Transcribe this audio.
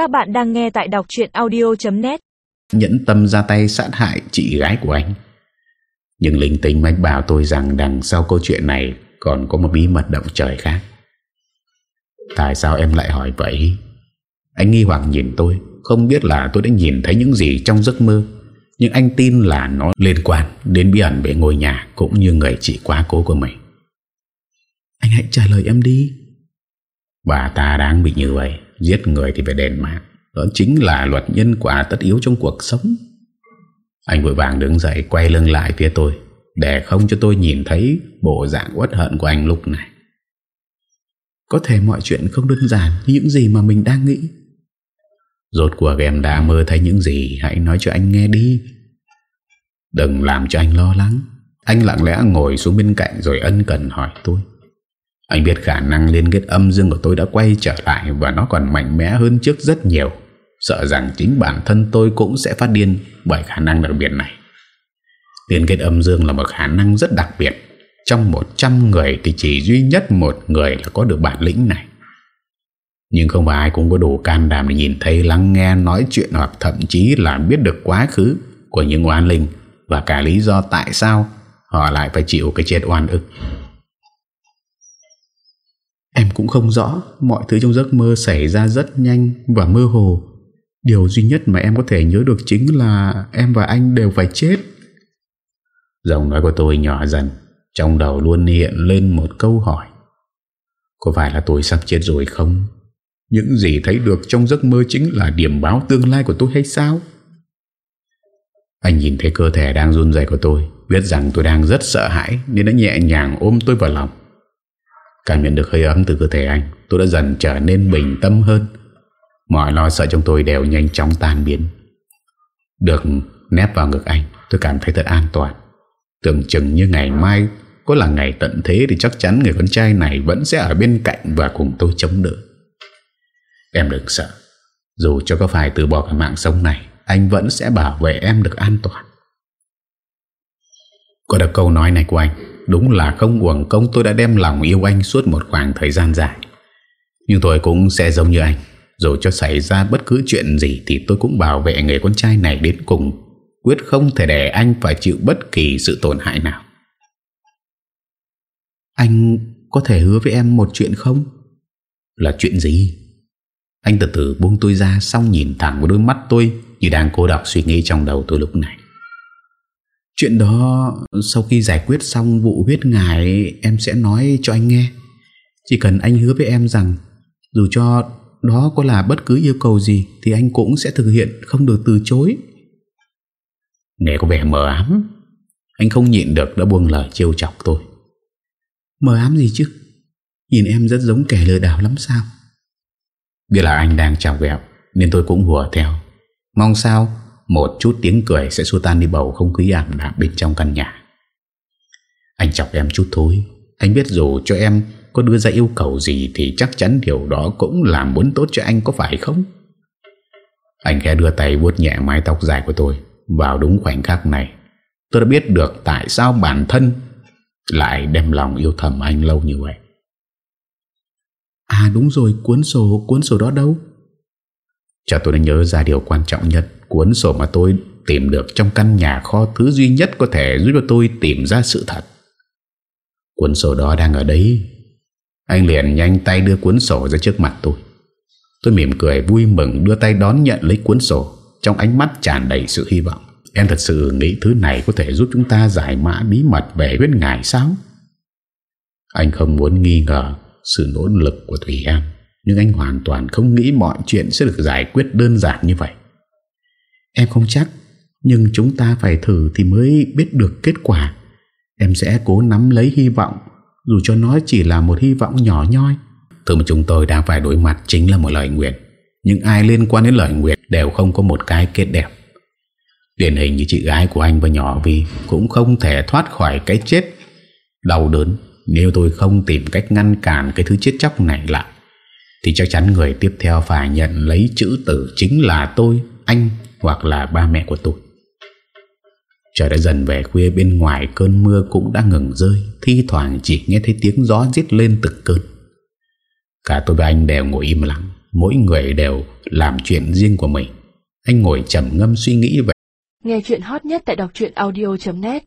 Các bạn đang nghe tại đọc chuyện audio.net Nhẫn tâm ra tay sát hại chị gái của anh. Nhưng linh tính mách bảo tôi rằng Đằng sau câu chuyện này Còn có một bí mật động trời khác. Tại sao em lại hỏi vậy? Anh nghi hoặc nhìn tôi, Không biết là tôi đã nhìn thấy những gì trong giấc mơ. Nhưng anh tin là nó liên quan Đến bí ẩn về ngôi nhà Cũng như người chị quá cố của mình. Anh hãy trả lời em đi. Bà ta đang bị như vậy, Giết người thì phải đền mạng. Đó chính là luật nhân quả tất yếu trong cuộc sống. Anh vội vàng đứng dậy, Quay lưng lại phía tôi, Để không cho tôi nhìn thấy Bộ dạng uất hận của anh lúc này. Có thể mọi chuyện không đơn giản Như những gì mà mình đang nghĩ. Rốt cuộc em đã mơ thấy những gì, Hãy nói cho anh nghe đi. Đừng làm cho anh lo lắng. Anh lặng lẽ ngồi xuống bên cạnh Rồi ân cần hỏi tôi anh biết khả năng liên kết âm dương của tôi đã quay trở lại và nó còn mạnh mẽ hơn trước rất nhiều. Sợ rằng chính bản thân tôi cũng sẽ phát điên bởi khả năng đặc biệt này. Liên kết âm dương là một khả năng rất đặc biệt. Trong 100 người thì chỉ duy nhất một người là có được bản lĩnh này. Nhưng không phải ai cũng có đủ can đảm để nhìn thấy, lắng nghe, nói chuyện hoặc thậm chí là biết được quá khứ của những oan linh và cả lý do tại sao họ lại phải chịu cái chết oan ức. Em cũng không rõ Mọi thứ trong giấc mơ xảy ra rất nhanh Và mơ hồ. Điều duy nhất mà em có thể nhớ được chính là Em và anh đều phải chết. Giọng nói của tôi nhỏ dần, Trong đầu luôn hiện lên một câu hỏi. Có phải là tôi sắp chết rồi không? Những gì thấy được trong giấc mơ Chính là điểm báo tương lai của tôi hay sao? Anh nhìn thấy cơ thể đang run dày của tôi, Biết rằng tôi đang rất sợ hãi, Nên đã nhẹ nhàng ôm tôi vào lòng. Cảm nhận được hơi ấm từ cơ thể anh, Tôi đã dần trở nên bình tâm hơn. Mọi lo sợ trong tôi đều nhanh chóng tan biến. Được nép vào ngực anh, Tôi cảm thấy thật an toàn. Tưởng chừng như ngày mai Có là ngày tận thế Thì chắc chắn người con trai này Vẫn sẽ ở bên cạnh và cùng tôi chống đỡ. Em đừng sợ, Dù cho có phải từ bỏ cả mạng sống này, Anh vẫn sẽ bảo vệ em được an toàn. Có được câu nói này của anh Đúng là không uổng công tôi đã đem lòng yêu anh suốt một khoảng thời gian dài Nhưng tôi cũng sẽ giống như anh, Dù cho xảy ra bất cứ chuyện gì Thì tôi cũng bảo vệ người con trai này đến cùng, Quyết không thể để anh phải chịu bất kỳ sự tổn hại nào Anh có thể hứa với em một chuyện không? Là chuyện gì? Anh từ từ buông tôi ra, Xong nhìn thẳng vào đôi mắt tôi Như đang cố đọc suy nghĩ trong đầu tôi lúc này Chuyện đó sau khi giải quyết xong vụ huyết ngải em sẽ nói cho anh nghe. Chỉ cần anh hứa với em rằng dù cho đó có là bất cứ yêu cầu gì thì anh cũng sẽ thực hiện không được từ chối. Nghe có vẻ mờ ám. Anh không nhịn được đã buông lời trêu chọc tôi. Mờ ám gì chứ? Nhìn em rất giống kẻ lừa đảo lắm sao? Biết là anh đang chọc ghẹo nên tôi cũng hùa theo. Mong sao một chút tiếng cười sẽ xua tan đi bầu không khí ảm đạm bên trong căn nhà. Anh chọc em chút thôi. Anh biết dù cho em có đưa ra yêu cầu gì Thì chắc chắn điều đó cũng làm muốn tốt cho anh, có phải không? Anh khẽ đưa tay vuốt nhẹ mái tóc dài của tôi Vào đúng khoảnh khắc này. Tôi đã biết được tại sao bản thân Lại đem lòng yêu thầm anh lâu như vậy. À đúng rồi, cuốn sổ Cuốn sổ đó đâu? Chả tôi đã nhớ ra điều quan trọng nhất. Cuốn sổ mà tôi tìm được trong căn nhà kho Thứ duy nhất có thể giúp cho tôi tìm ra sự thật. Cuốn sổ đó đang ở đấy. Anh liền nhanh tay đưa cuốn sổ ra trước mặt tôi. Tôi mỉm cười vui mừng đưa tay đón nhận lấy cuốn sổ. Trong ánh mắt tràn đầy sự hy vọng. Em thật sự nghĩ thứ này có thể giúp chúng ta giải mã bí mật về huyết ngài sao? Anh không muốn nghi ngờ sự nỗ lực của Thủy Em, Nhưng anh hoàn toàn không nghĩ mọi chuyện sẽ được giải quyết đơn giản như vậy. Em không chắc Nhưng chúng ta phải thử thì mới biết được kết quả. Em sẽ cố nắm lấy hy vọng Dù cho nó chỉ là một hy vọng nhỏ nhoi. Thứ mà chúng tôi đang phải đối mặt chính là một lời nguyện. Nhưng ai liên quan đến lời nguyện Đều không có một cái kết đẹp. Điển hình như chị gái của anh và nhỏ vi Cũng không thể thoát khỏi cái chết Đau đớn Nếu tôi không tìm cách ngăn cản Cái thứ chết chóc này lại. Thì chắc chắn người tiếp theo phải nhận lấy chữ tử Chính là tôi, anh hoặc là ba mẹ của tôi. Trời đã dần về khuya bên ngoài cơn mưa cũng đã ngừng rơi, thi thoảng chỉ nghe thấy tiếng gió giết lên từng cơn. Cả tôi và anh đều ngồi im lặng, Mỗi người đều làm chuyện riêng của mình Anh ngồi trầm ngâm suy nghĩ về Nghe chuyện hot nhất tại đọc audio.net